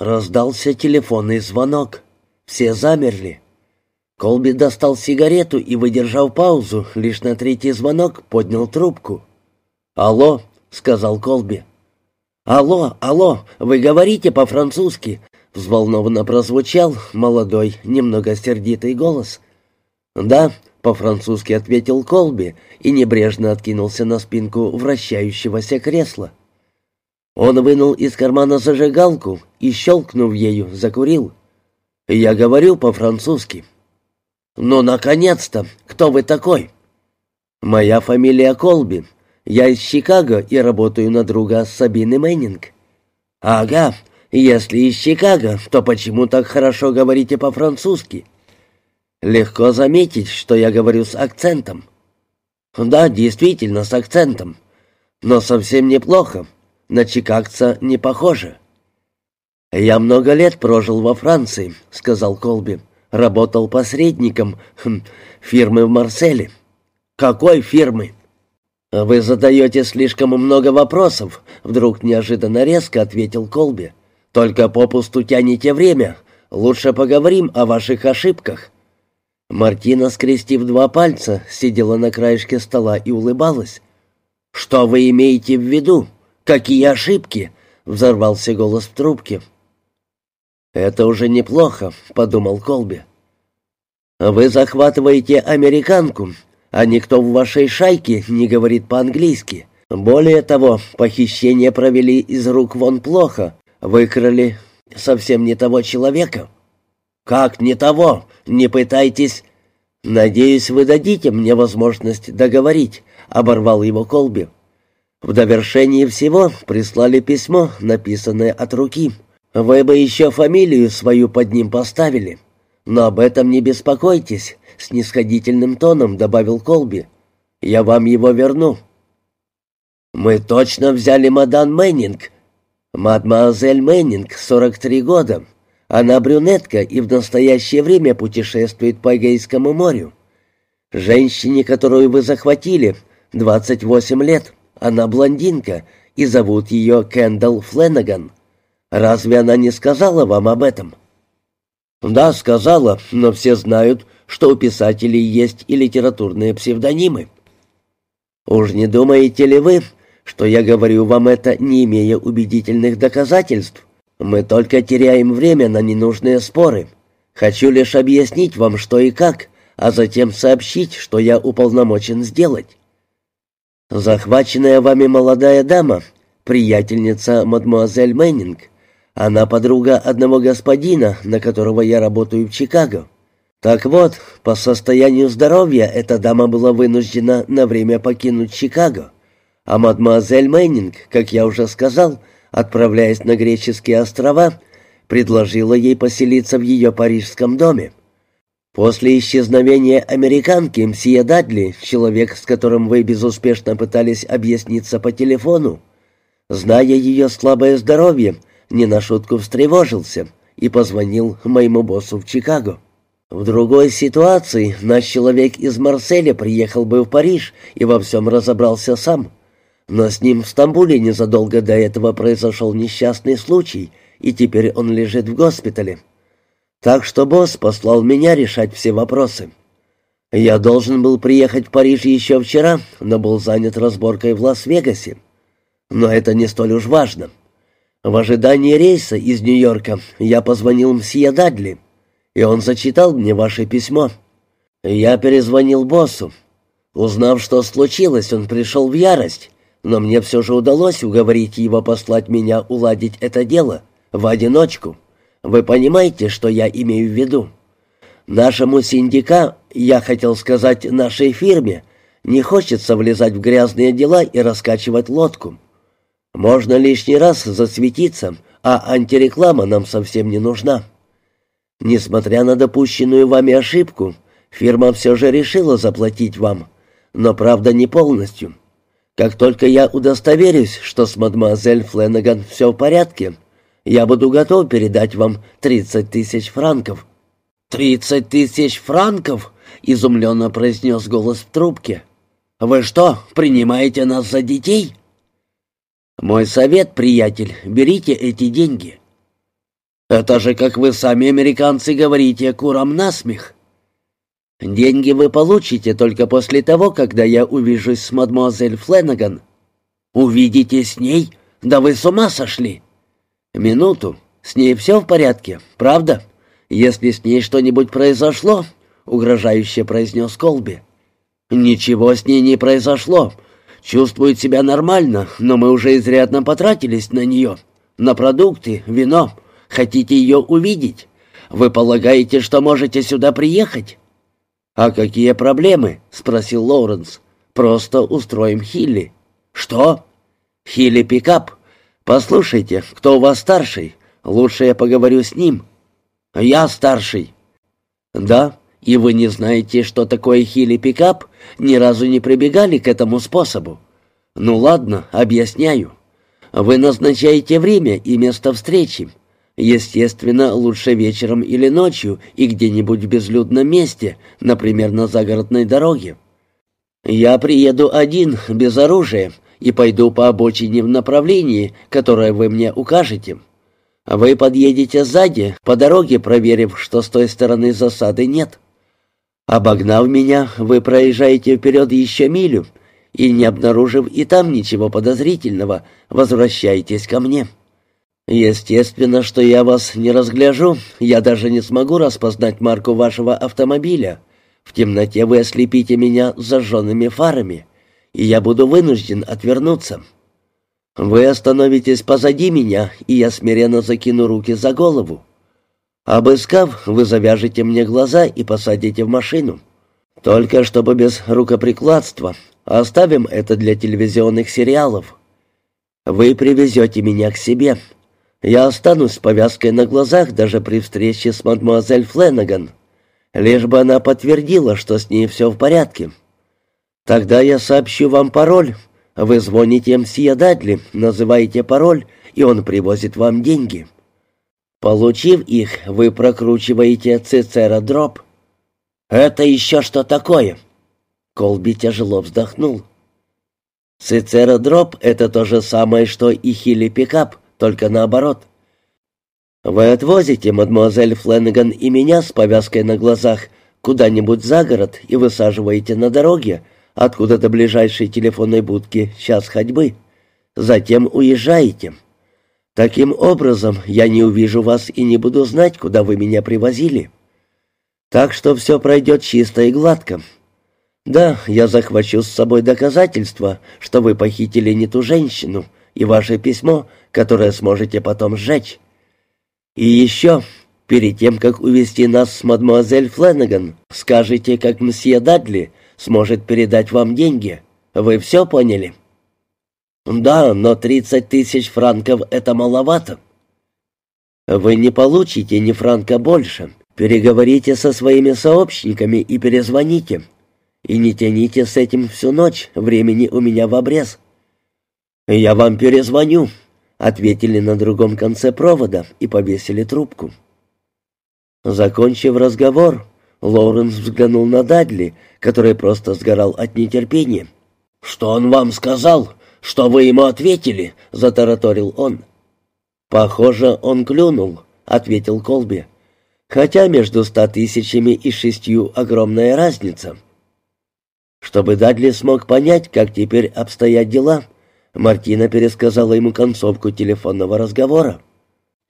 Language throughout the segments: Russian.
Раздался телефонный звонок. Все замерли. Колби достал сигарету и, выдержав паузу, лишь на третий звонок поднял трубку. «Алло», — сказал Колби. «Алло, алло, вы говорите по-французски?» — взволнованно прозвучал молодой, немного сердитый голос. «Да», — по-французски ответил Колби и небрежно откинулся на спинку вращающегося кресла. Он вынул из кармана зажигалку и, щелкнув ею, закурил. «Я говорю по-французски». «Ну, наконец-то! Кто вы такой?» «Моя фамилия Колби. Я из Чикаго и работаю на друга Сабины Мэннинг». «Ага, если из Чикаго, то почему так хорошо говорите по-французски?» «Легко заметить, что я говорю с акцентом». «Да, действительно, с акцентом. Но совсем неплохо. На чикагца не похоже». «Я много лет прожил во Франции», — сказал Колби. «Работал посредником хм, фирмы в Марселе». «Какой фирмы?» «Вы задаете слишком много вопросов», — вдруг неожиданно резко ответил Колби. «Только попусту тяните время. Лучше поговорим о ваших ошибках». Мартина, скрестив два пальца, сидела на краешке стола и улыбалась. «Что вы имеете в виду? Какие ошибки?» — взорвался голос в трубке. «Это уже неплохо», — подумал Колби. «Вы захватываете американку, а никто в вашей шайке не говорит по-английски. Более того, похищение провели из рук вон плохо, выкрали совсем не того человека». «Как не того? Не пытайтесь...» «Надеюсь, вы дадите мне возможность договорить», — оборвал его Колби. В довершении всего прислали письмо, написанное от руки. Вы бы еще фамилию свою под ним поставили. Но об этом не беспокойтесь, снисходительным тоном добавил Колби. Я вам его верну. Мы точно взяли мадам Мэннинг. Мадемуазель Мэннинг, 43 года. Она брюнетка и в настоящее время путешествует по Эгейскому морю. Женщине, которую вы захватили, 28 лет. Она блондинка, и зовут ее Кендалл Фленнеган. Разве она не сказала вам об этом?» «Да, сказала, но все знают, что у писателей есть и литературные псевдонимы». «Уж не думаете ли вы, что я говорю вам это, не имея убедительных доказательств? Мы только теряем время на ненужные споры. Хочу лишь объяснить вам, что и как, а затем сообщить, что я уполномочен сделать. Захваченная вами молодая дама, приятельница мадемуазель Мэннинг, она подруга одного господина, на которого я работаю в Чикаго. Так вот, по состоянию здоровья эта дама была вынуждена на время покинуть Чикаго. А мадемуазель Мэннинг, как я уже сказал, отправляясь на греческие острова, предложила ей поселиться в ее парижском доме. После исчезновения американки Мсия Дадли, человек, с которым вы безуспешно пытались объясниться по телефону, зная ее слабое здоровье, не на шутку встревожился и позвонил моему боссу в Чикаго. В другой ситуации наш человек из Марселя приехал бы в Париж и во всем разобрался сам. Но с ним в Стамбуле незадолго до этого произошел несчастный случай, и теперь он лежит в госпитале. Так что босс послал меня решать все вопросы. Я должен был приехать в Париж еще вчера, но был занят разборкой в Лас-Вегасе. Но это не столь уж важно. В ожидании рейса из Нью-Йорка я позвонил мсье Дадли, и он зачитал мне ваше письмо. Я перезвонил боссу. Узнав, что случилось, он пришел в ярость, но мне все же удалось уговорить его послать меня уладить это дело в одиночку. Вы понимаете, что я имею в виду? Нашему синдика, я хотел сказать нашей фирме, не хочется влезать в грязные дела и раскачивать лодку. Можно лишний раз засветиться, а антиреклама нам совсем не нужна. Несмотря на допущенную вами ошибку, фирма все же решила заплатить вам, но правда не полностью. Как только я удостоверюсь, что с мадемуазель Фленнеган все в порядке, я буду готов передать вам 30 тысяч франков». «Тридцать тысяч франков?» — изумленно произнес голос в трубке. «Вы что, принимаете нас за детей?» «Мой совет, приятель, берите эти деньги». Это же, как вы сами, американцы, говорите, курам насмех. Деньги вы получите только после того, когда я увижусь с мадемуазель Фленнеган. Увидите с ней? Да вы с ума сошли. Минуту. С ней все в порядке, правда? Если с ней что-нибудь произошло, угрожающе произнес Колби. Ничего с ней не произошло. Чувствует себя нормально, но мы уже изрядно потратились на нее. На продукты, вино. Хотите ее увидеть? Вы полагаете, что можете сюда приехать? «А какие проблемы?» — спросил Лоуренс. «Просто устроим Хилли». «Что?» «Хилли пикап. Послушайте, кто у вас старший? Лучше я поговорю с ним». «Я старший». «Да, и вы не знаете, что такое Хилли пикап? Ни разу не прибегали к этому способу?» «Ну ладно, объясняю. Вы назначаете время и место встречи. Естественно, лучше вечером или ночью и где-нибудь в безлюдном месте, например, на загородной дороге. Я приеду один, без оружия, и пойду по обочине в направлении, которое вы мне укажете. Вы подъедете сзади, по дороге проверив, что с той стороны засады нет. Обогнав меня, вы проезжаете вперед еще милю, и, не обнаружив и там ничего подозрительного, возвращаетесь ко мне». «Естественно, что я вас не разгляжу. Я даже не смогу распознать марку вашего автомобиля. В темноте вы ослепите меня зажженными фарами, и я буду вынужден отвернуться. Вы остановитесь позади меня, и я смиренно закину руки за голову. Обыскав, вы завяжете мне глаза и посадите в машину. Только чтобы без рукоприкладства. Оставим это для телевизионных сериалов. Вы привезете меня к себе». Я останусь с повязкой на глазах даже при встрече с мадемуазель Фленнеган, лишь бы она подтвердила, что с ней все в порядке. Тогда я сообщу вам пароль. Вы звоните мсье Дадли, называете пароль, и он привозит вам деньги. Получив их, вы прокручиваете Цицера дроп. «Это еще что такое?» Колби тяжело вздохнул. «Цицера дроп — это то же самое, что и хили пикап», только наоборот. Вы отвозите мадемуазель Фленнеган и меня с повязкой на глазах куда-нибудь за город и высаживаете на дороге, откуда до ближайшей телефонной будки час ходьбы. Затем уезжаете. Таким образом, я не увижу вас и не буду знать, куда вы меня привозили. Так что все пройдет чисто и гладко. Да, я захвачу с собой доказательства, что вы похитили не ту женщину, и ваше письмо, которое сможете потом сжечь. И еще, перед тем, как увести нас с мадемуазель Фленнеган, скажите, как мсье Дадли сможет передать вам деньги. Вы все поняли?» «Да, но тридцать тысяч франков — это маловато». «Вы не получите ни франка больше. Переговорите со своими сообщниками и перезвоните. И не тяните с этим всю ночь, времени у меня в обрез». «Я вам перезвоню», — ответили на другом конце провода и повесили трубку. Закончив разговор, Лоуренс взглянул на Дадли, который просто сгорал от нетерпения. «Что он вам сказал? Что вы ему ответили?» — затараторил он. «Похоже, он клюнул», — ответил Колби. «Хотя между ста тысячами и шестью огромная разница». Чтобы Дадли смог понять, как теперь обстоят дела, — Мартина пересказала ему концовку телефонного разговора.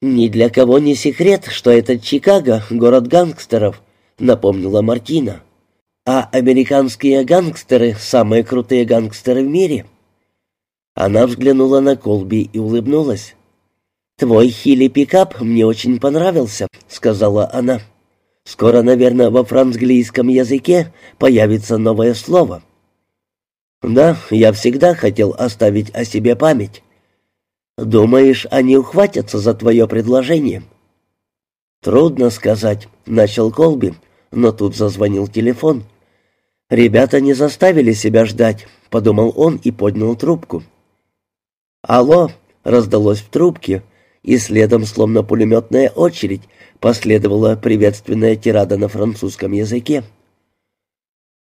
«Ни для кого не секрет, что этот Чикаго — город гангстеров», — напомнила Мартина. «А американские гангстеры — самые крутые гангстеры в мире». Она взглянула на Колби и улыбнулась. «Твой хили-пикап мне очень понравился», — сказала она. «Скоро, наверное, во французском языке появится новое слово». «Да, я всегда хотел оставить о себе память. Думаешь, они ухватятся за твое предложение?» «Трудно сказать», — начал Колби, но тут зазвонил телефон. «Ребята не заставили себя ждать», — подумал он и поднял трубку. «Алло», — раздалось в трубке, и следом, словно пулеметная очередь, последовала приветственная тирада на французском языке.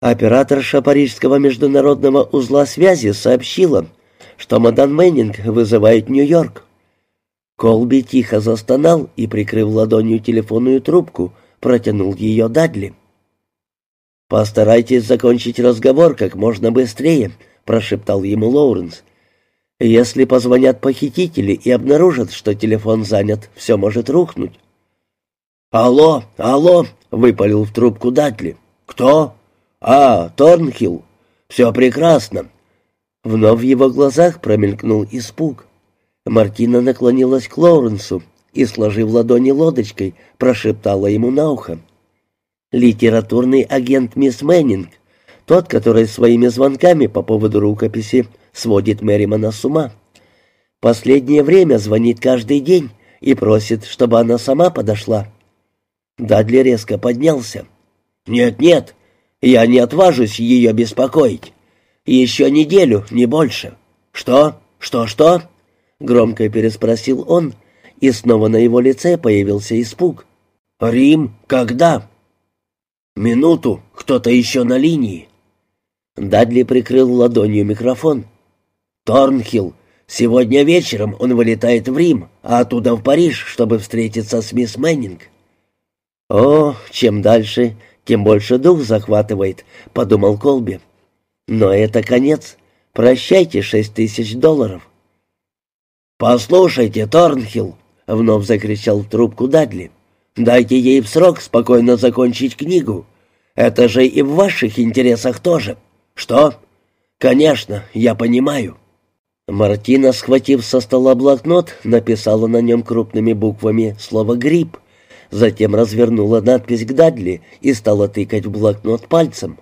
Операторша Парижского международного узла связи сообщила, что мадам Мэннинг вызывает Нью-Йорк. Колби тихо застонал и, прикрыв ладонью телефонную трубку, протянул ее Дадли. «Постарайтесь закончить разговор как можно быстрее», — прошептал ему Лоуренс. «Если позвонят похитители и обнаружат, что телефон занят, все может рухнуть». «Алло, алло!» — выпалил в трубку Дадли. «Кто?» «А, Торнхилл. Все прекрасно». Вновь в его глазах промелькнул испуг. Мартина наклонилась к Лоуренсу и, сложив ладони лодочкой, прошептала ему на ухо. «Литературный агент мисс Мэннинг, тот, который своими звонками по поводу рукописи сводит Мэримана с ума. Последнее время звонит каждый день и просит, чтобы она сама подошла». Дадли резко поднялся. «Нет-нет, я не отважусь ее беспокоить. Еще неделю, не больше. Что? Что-что?» Громко переспросил он, и снова на его лице появился испуг. «Рим? Когда?» «Минуту, кто-то еще на линии». Дадли прикрыл ладонью микрофон. «Торнхилл, сегодня вечером он вылетает в Рим, а оттуда в Париж, чтобы встретиться с мисс Мэннинг». «О, чем дальше, тем больше дух захватывает», — подумал Колби. «Но это конец. Прощайте шесть тысяч долларов». «Послушайте, Торнхилл!» — вновь закричал в трубку Дадли. «Дайте ей в срок спокойно закончить книгу. Это же и в ваших интересах тоже. Что? Конечно, я понимаю». Мартина, схватив со стола блокнот, написала на нем крупными буквами слово «грипп», затем развернула надпись к Дадли и стала тыкать в блокнот пальцем.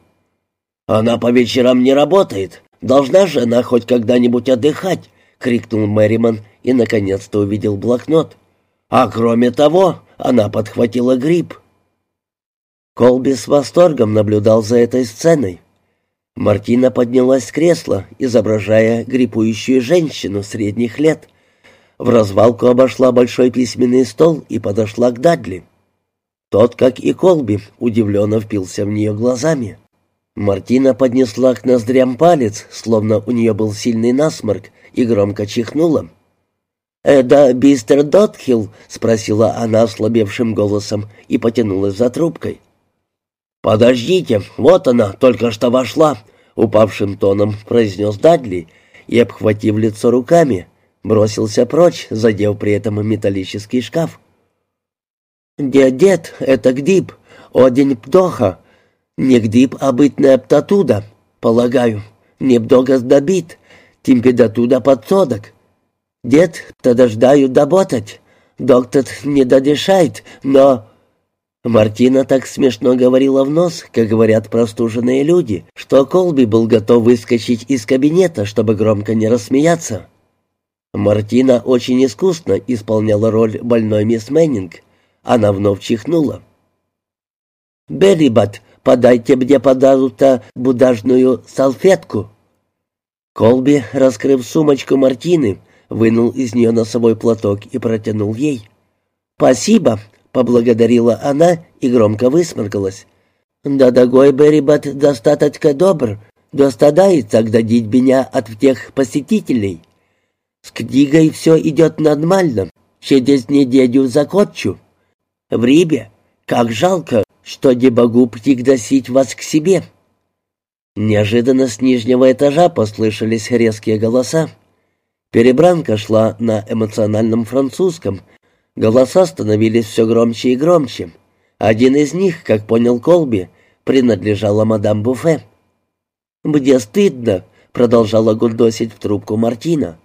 «Она по вечерам не работает. Должна же она хоть когда-нибудь отдыхать. — крикнул Мэриман и, наконец-то, увидел блокнот. «А кроме того, она подхватила грипп». Колби с восторгом наблюдал за этой сценой. Мартина поднялась с кресла, изображая гриппующую женщину средних лет. В развалку обошла большой письменный стол и подошла к Дадли. Тот, как и Колби, удивленно впился в нее глазами. Мартина поднесла к ноздрям палец, словно у нее был сильный насморк, и громко чихнула. «Это Бистер Дотхилл?» — спросила она ослабевшим голосом и потянулась за трубкой. «Подождите, вот она, только что вошла», — упавшим тоном произнес Дадли и, обхватив лицо руками, бросился прочь, задев при этом металлический шкаф. «Дед, это Гдиб, Один Пдоха. Не Гдиб, а бытная Птатуда, полагаю. Не Бдога сдобит, температура под сорок. Дед, подождаю доботать. Доктор не додешает, но...» Мартина так смешно говорила в нос, как говорят простуженные люди, что Колби был готов выскочить из кабинета, чтобы громко не рассмеяться. Мартина очень искусно исполняла роль больной мисс Мэннинг. Она вновь чихнула. «Беррибат, подайте мне, пожалуйста, будажную салфетку». Колби, раскрыв сумочку Мартины, вынул из нее носовой платок и протянул ей. «Спасибо», — поблагодарила она и громко высморкалась. «Да догой Беррибат достаточно добр, достадает дить меня от тех посетителей. С книгой все идет нормально, через неделю закончу. В Рибе, как жалко, что не могу пригласить вас к себе». Неожиданно с нижнего этажа послышались резкие голоса. Перебранка шла на эмоциональном французском. Голоса становились все громче и громче. Один из них, как понял Колби, принадлежала мадам Буфе. «Мне стыдно», — продолжала гундосить в трубку Мартина.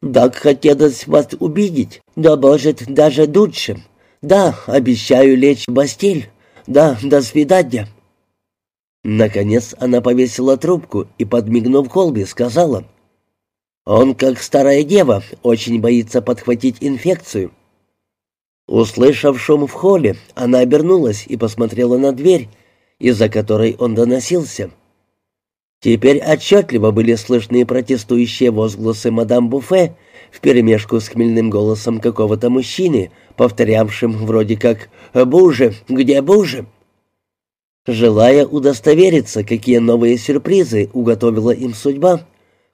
«Так хотелось вас увидеть, да, может, даже лучше. Да, обещаю лечь в постель. Да, до свидания». Наконец она повесила трубку и, подмигнув Колби, сказала, «Он, как старая дева, очень боится подхватить инфекцию». Услышав шум в холле, она обернулась и посмотрела на дверь, из-за которой он доносился. Теперь отчетливо были слышны протестующие возгласы мадам Буфе вперемешку с хмельным голосом какого-то мужчины, повторявшим вроде как «Боже, где Боже?». Желая удостовериться, какие новые сюрпризы уготовила им судьба,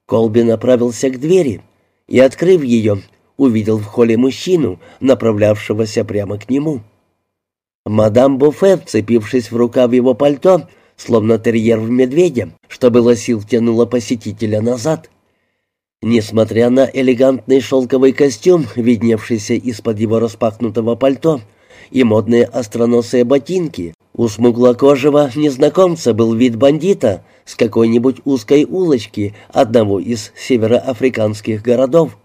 Колби направился к двери и, открыв ее, увидел в холле мужчину, направлявшегося прямо к нему. Мадам Буфе, вцепившись в рукав его пальто, словно терьер в медведя, что было сил тянула посетителя назад. Несмотря на элегантный шелковый костюм, видневшийся из-под его распахнутого пальто, и модные остроносые ботинки, у смуглокожего незнакомца был вид бандита с какой-нибудь узкой улочки одного из североафриканских городов.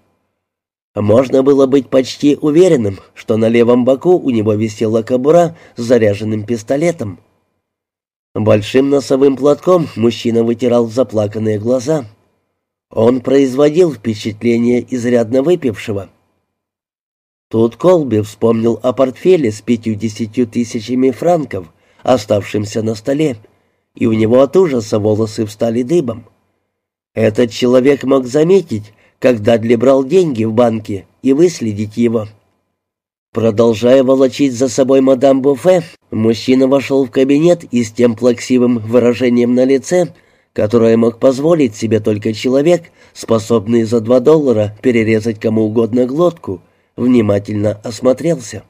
Можно было быть почти уверенным, что на левом боку у него висела кобура с заряженным пистолетом. Большим носовым платком мужчина вытирал заплаканные глаза. Он производил впечатление изрядно выпившего. Тут Колби вспомнил о портфеле с пятью-десятью тысячами франков, оставшимся на столе, и у него от ужаса волосы встали дыбом. Этот человек мог заметить, когда Дадли брал деньги в банке, и выследить его. Продолжая волочить за собой мадам Буфе, мужчина вошел в кабинет и с тем плаксивым выражением на лице, которое мог позволить себе только человек, способный за два доллара перерезать кому угодно глотку, внимательно осмотрелся.